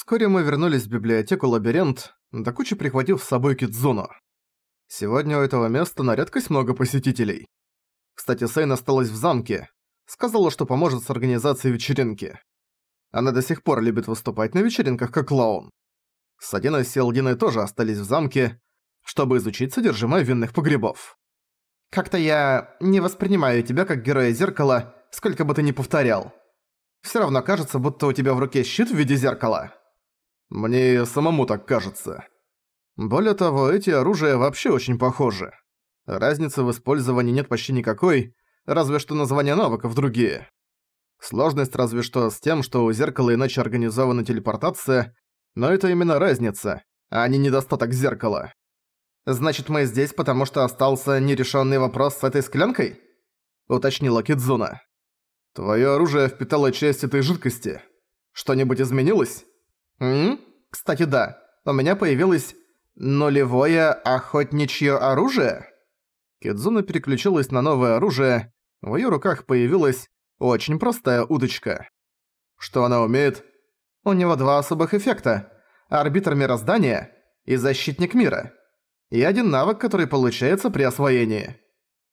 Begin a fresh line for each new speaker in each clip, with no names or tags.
Вскоре мы вернулись в библиотеку «Лабиринт», до кучи прихватив с собой Кидзуну. Сегодня у этого места на редкость много посетителей. Кстати, Сейн осталась в замке. Сказала, что поможет с организацией вечеринки. Она до сих пор любит выступать на вечеринках как клоун. Садина и Селдиной тоже остались в замке, чтобы изучить содержимое винных погребов. «Как-то я не воспринимаю тебя как героя зеркала, сколько бы ты ни повторял. Всё равно кажется, будто у тебя в руке щит в виде зеркала». Мне самому так кажется. Более того, эти оружия вообще очень похожи. Разницы в использовании нет почти никакой, разве что названия навыков другие. Сложность разве что с тем, что у зеркала иначе организована телепортация, но это именно разница, а не недостаток зеркала.
«Значит, мы здесь, потому что остался нерешенный вопрос с этой склянкой?» — уточнила Кидзуна.
«Твоё оружие впитало часть этой жидкости. Что-нибудь изменилось?»
«М? Кстати, да. У меня появилось нулевое охотничье оружие?»
Кидзуна переключилась на новое оружие. В её руках появилась очень простая удочка. Что она умеет?
У него два особых эффекта. Арбитр мироздания и защитник мира. И один навык, который получается при освоении.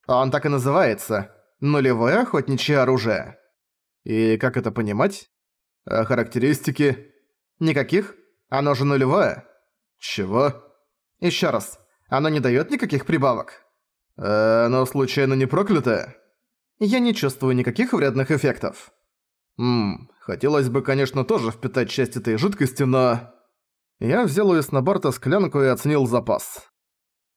Он так и называется. Нулевое охотничье оружие.
И как это понимать? А характеристики?
Никаких? Оно же нулевое.
Чего?
Ещё раз. Оно не даёт никаких прибавок.
Э, оно случайно не проклятое?
Я не чувствую никаких вредных эффектов.
Ммм, хотелось бы, конечно, тоже впитать часть этой жидкости, но... Я взял у Эснобарта склянку и оценил запас.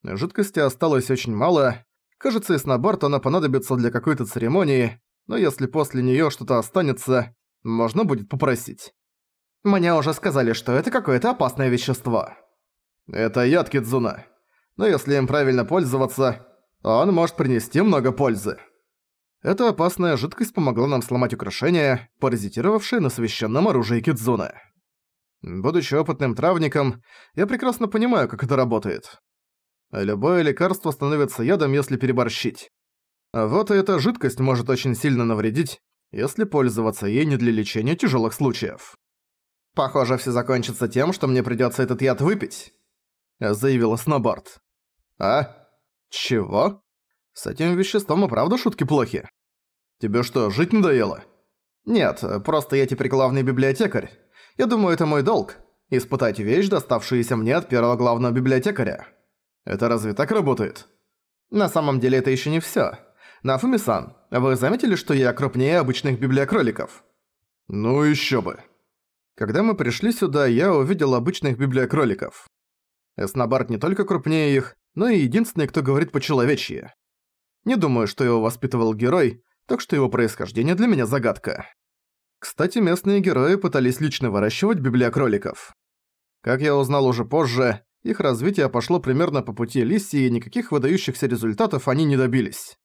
Жидкости осталось очень мало. Кажется, Эснобарту она понадобится для какой-то церемонии, но если после неё что-то останется, можно будет попросить.
Мне уже сказали, что это какое-то опасное вещество.
Это яд Кидзуна. Но если им правильно пользоваться, он может принести много пользы. Эта опасная жидкость помогла нам сломать украшения, паразитировавшие на священном оружии Кидзуна. Будучи опытным травником, я прекрасно понимаю, как это работает. Любое лекарство становится ядом, если переборщить. А вот и эта жидкость может очень сильно навредить, если пользоваться ей не для лечения тяжелых случаев.
«Похоже, все закончится тем, что мне придётся этот яд выпить», —
заявила Снобард. «А? Чего? С этим веществом и правда шутки плохи? Тебе что, жить надоело?»
«Нет, просто я теперь главный библиотекарь. Я думаю, это мой долг — испытать вещь, доставшуюся мне от первого главного библиотекаря».
«Это разве так работает?»
«На самом деле это ещё не всё. Нафуми-сан, вы заметили, что я крупнее обычных библиокроликов?»
«Ну ещё бы». Когда мы пришли сюда, я увидел обычных библиокроликов. Эснобард не только крупнее их, но и единственный, кто говорит по-человечьи. Не думаю, что его воспитывал герой, так что его происхождение для меня загадка. Кстати, местные герои пытались лично выращивать библиокроликов. Как я узнал уже позже, их развитие пошло примерно по пути Лиссии, и никаких выдающихся результатов они не добились.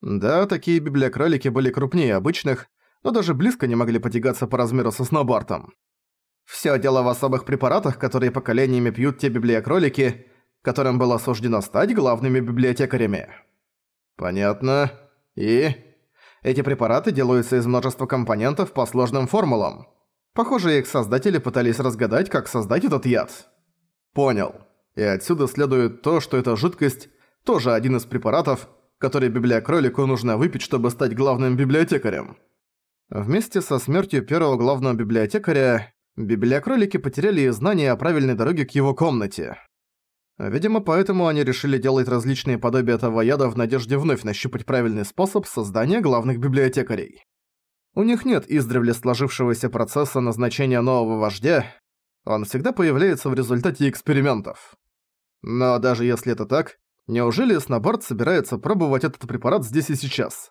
Да, такие библиокролики были крупнее обычных, но даже близко не могли потягаться по размеру со снобартом. Всё дело в особых препаратах, которые поколениями пьют те библиокролики, которым было суждено стать главными библиотекарями. Понятно. И? Эти препараты делаются из множества компонентов по сложным формулам. Похоже, их создатели пытались разгадать, как создать этот яд. Понял. И отсюда следует то, что эта жидкость тоже один из препаратов, который библиокролику нужно выпить, чтобы стать главным библиотекарем. Вместе со смертью первого главного библиотекаря, библиокролики потеряли знания о правильной дороге к его комнате. Видимо, поэтому они решили делать различные подобия этого яда в надежде вновь нащупать правильный способ создания главных библиотекарей. У них нет издревле сложившегося процесса назначения нового вождя, он всегда появляется в результате экспериментов. Но даже если это так, неужели Снобард собирается пробовать этот препарат здесь и сейчас?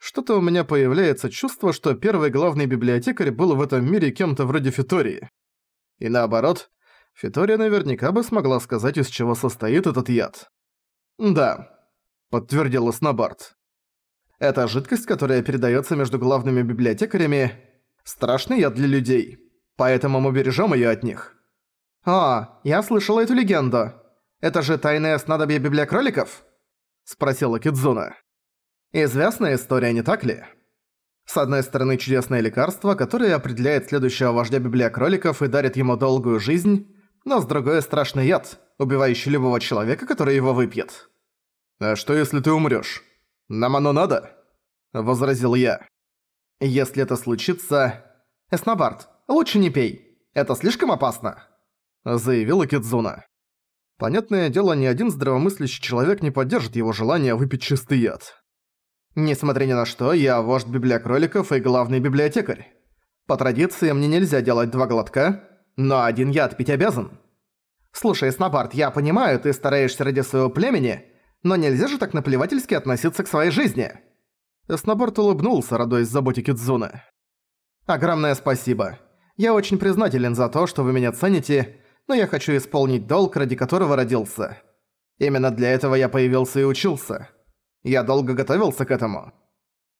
Что-то у меня появляется чувство, что первый главный библиотекарь был в этом мире кем-то вроде Фитории. И наоборот, Фитория наверняка бы смогла сказать, из чего состоит этот яд. «Да», — подтвердила Снобард. «Это жидкость, которая передается между главными библиотекарями. Страшный яд для людей, поэтому мы бережем ее от них». «А, я слышала эту легенду. Это же тайное снадобье библиокроликов?» — спросила Кидзуна. Известная история, не так ли?
С одной стороны, чудесное лекарство, которое определяет следующего вождя библиокроликов и дарит ему долгую жизнь, но с другой страшный яд, убивающий любого человека, который его выпьет.
«А что, если ты умрёшь? Нам оно надо?» – возразил я.
«Если это случится... Эснобард, лучше не пей. Это слишком опасно», – заявила Кидзуна.
Понятное дело, ни один здравомыслящий человек не поддержит его желание выпить чистый яд.
Несмотря ни на что, я вождь библиокроликов и главный библиотекарь. По традиции мне нельзя делать два глотка, но один я отпить обязан. Слушай, Снобард, я понимаю, ты стараешься ради своего племени, но нельзя же так наплевательски относиться к своей жизни.
Снобард улыбнулся, радуясь заботе Кидзуны.
Огромное спасибо. Я очень признателен за то, что вы меня цените, но я хочу исполнить долг, ради которого родился. Именно для этого я появился и учился. Я долго готовился к этому.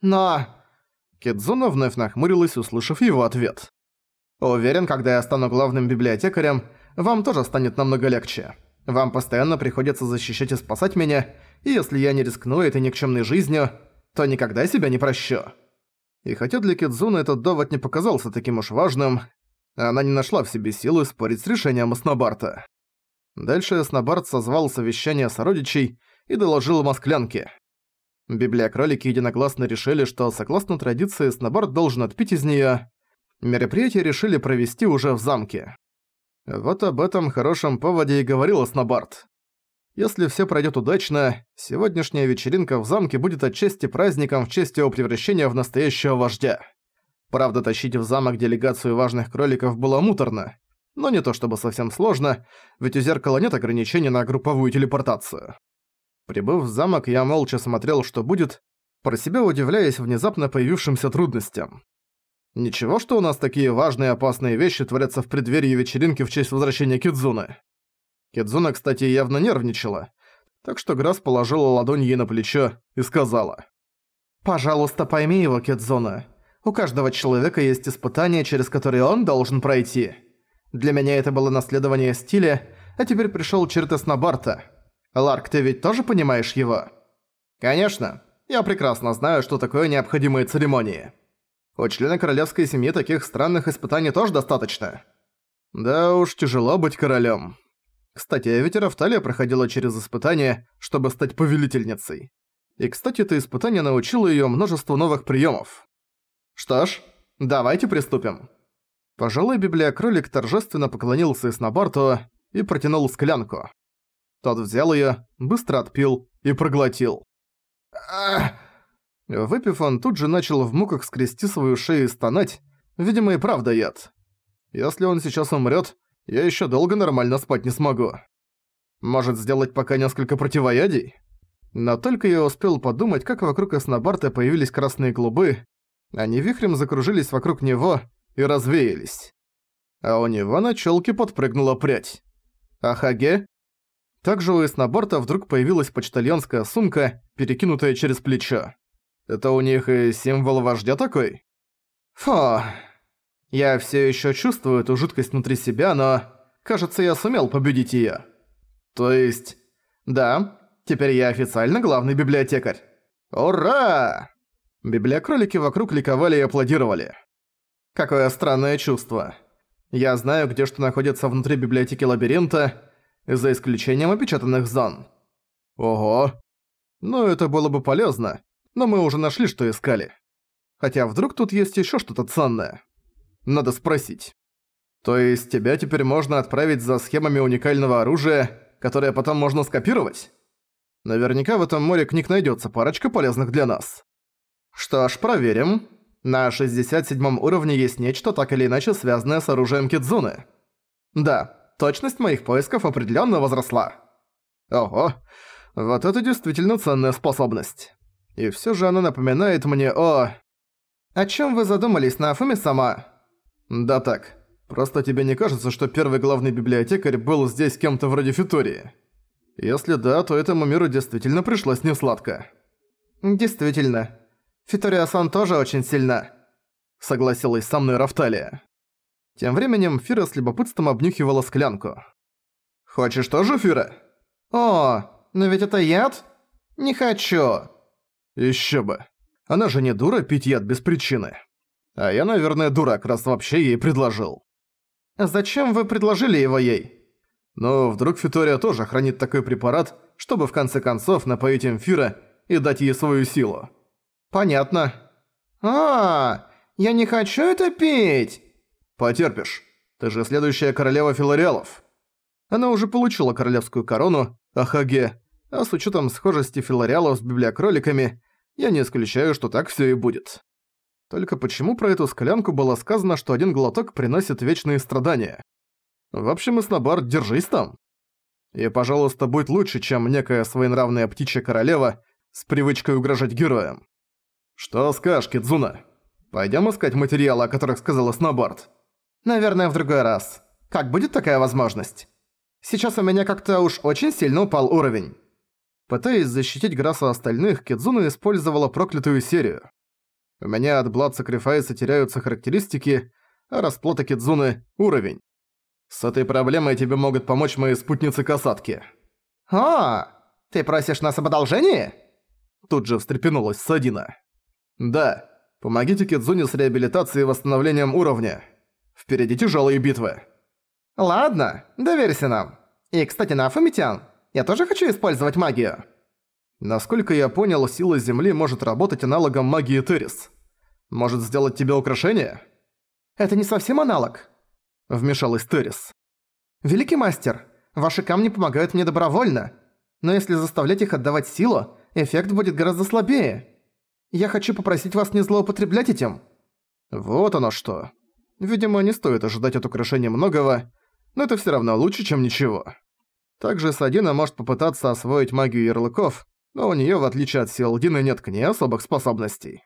Но...
Кидзуна вновь нахмурилась, услышав его ответ.
Уверен, когда я стану главным библиотекарем, вам тоже станет намного легче. Вам постоянно приходится защищать и спасать меня, и если я не рискну этой никчемной жизнью, то никогда себя не прощу».
И хотя для Кидзуны этот довод не показался таким уж важным, она не нашла в себе силы спорить с решением Эснобарта. Дальше Эснобарт созвал совещание сородичей и доложил Москлянке. Библиокролики единогласно решили, что, согласно традиции, Снобард должен отпить из неё. Мероприятие решили провести уже в замке. Вот об этом хорошем поводе и говорил Снобард. Если все пройдет удачно, сегодняшняя вечеринка в замке будет отчасти праздником в честь его превращения в настоящего вождя. Правда, тащить в замок делегацию важных кроликов было муторно, но не то чтобы совсем сложно, ведь у зеркала нет ограничений на групповую телепортацию. Прибыв в замок, я молча смотрел, что будет, про себя удивляясь внезапно появившимся трудностям. Ничего, что у нас такие важные и опасные вещи творятся в преддверии вечеринки в честь возвращения Кидзуны. Кидзуна, кстати, явно нервничала, так что Грасс положила ладонь ей на плечо и сказала.
«Пожалуйста, пойми его, Кидзуна. У каждого человека есть испытания, через которые он должен пройти. Для меня это было наследование стиля, а теперь пришёл черт Эснобарта. Ларк, ты ведь тоже понимаешь его? Конечно. Я прекрасно знаю, что такое необходимые церемонии. У члена королевской семьи таких странных испытаний тоже достаточно.
Да уж, тяжело быть королем. Кстати, ведь Рафталия проходила через испытание, чтобы стать повелительницей. И, кстати, это испытание научило её множеству новых приёмов.
Что ж, давайте приступим.
Пожалуй, библиокролик торжественно поклонился Эснобарту и протянул склянку. Тот взял её, быстро отпил и проглотил. Выпив, он тут же начал в муках скрести свою шею и стонать. Видимо, и правда яд. Если он сейчас умрёт, я ещё долго нормально спать не смогу. Может, сделать пока несколько противоядий? Но только я успел подумать, как вокруг Эснобарта появились красные клубы, они вихрем закружились вокруг него и развеялись. А у него на чёлке подпрыгнула прядь. Ахаге также у эсноборта вдруг появилась почтальонская сумка, перекинутая через плечо. Это у них и символ вождя такой? Фу. Я все еще чувствую эту жуткость внутри себя, но... Кажется, я сумел победить ее. То есть... Да, теперь я официально главный библиотекарь. Ура! Библиокролики вокруг ликовали и аплодировали. Какое странное чувство. Я знаю, где что находится внутри библиотеки лабиринта, за исключением опечатанных зон. Ого. Ну, это было бы полезно, но мы уже нашли, что искали. Хотя вдруг тут есть ещё что-то ценное. Надо спросить. То есть тебя теперь можно отправить за схемами уникального оружия, которое потом можно скопировать? Наверняка в этом море книг найдётся парочка полезных для нас. Что ж, проверим. На 67 уровне есть нечто так или иначе связанное с оружием Кидзуны. Да, Точность моих поисков определенно возросла. Ого, вот это действительно ценная способность. И все же она напоминает мне о... О чем вы задумались, Нафуми сама? Да так. Просто тебе не кажется, что первый главный библиотекарь был здесь кем-то вроде Фитории? Если да, то этому миру действительно пришлось несладко. Действительно. Фитория-сан тоже очень сильна. Согласилась со мной Рафталия. Тем временем Фира с любопытством обнюхивала склянку. «Хочешь тоже, Фира?» «О, но ведь это яд? Не хочу!» «Ещё бы. Она же не дура пить яд без причины. А я, наверное, дурак, раз вообще ей предложил.
Зачем вы предложили его ей?
Ну, вдруг Фитория тоже хранит такой препарат, чтобы в конце концов напоить Эмфира и дать ей свою силу.
Понятно. А, я не хочу это пить.
Потерпишь. Ты же следующая королева Филариалов. Она уже получила королевскую корону, Ахаге, а с учетом схожести Филариалов с библиокроликами, я не исключаю, что так все и будет. Только почему про эту склянку было сказано, что один глоток приносит вечные страдания? В общем, Иснобар, держись там. И, пожалуйста, будь лучше, чем некая своенравная птичья королева с привычкой угрожать героям. Что скажешь, Кидзуна? Пойдем искать материалы, о которых сказала Снобард?
Наверное, в другой раз. Как будет такая возможность? Сейчас у меня как-то уж очень сильно упал уровень.
Пытаясь защитить Грасу остальных, Кидзуна использовала проклятую серию. У меня от Blood Sacrifice теряются характеристики, а расплата Кидзуны – уровень. С этой проблемой тебе могут помочь мои спутницы-касатки.
«О, ты просишь нас об одолжении?»
Тут же встрепенулась Садина. «Да, помогите Кидзуне с реабилитацией и восстановлением уровня. Впереди тяжелые битвы».
«Ладно, доверься нам. И, кстати, на Афумитян, я тоже хочу использовать магию».
Насколько я понял, сила Земли может работать аналогом магии Террис. Может сделать тебе украшение?
Это не совсем аналог.
Вмешалась Террис.
Великий мастер, ваши камни помогают мне добровольно. Но если заставлять их отдавать силу, эффект будет гораздо слабее. Я хочу попросить вас не злоупотреблять этим.
Вот оно что. Видимо, не стоит ожидать от украшения многого, но это всё равно лучше, чем ничего. Также Садина может попытаться освоить магию ярлыков, но у неё, в отличие от Сиалдины, нет к ней особых способностей.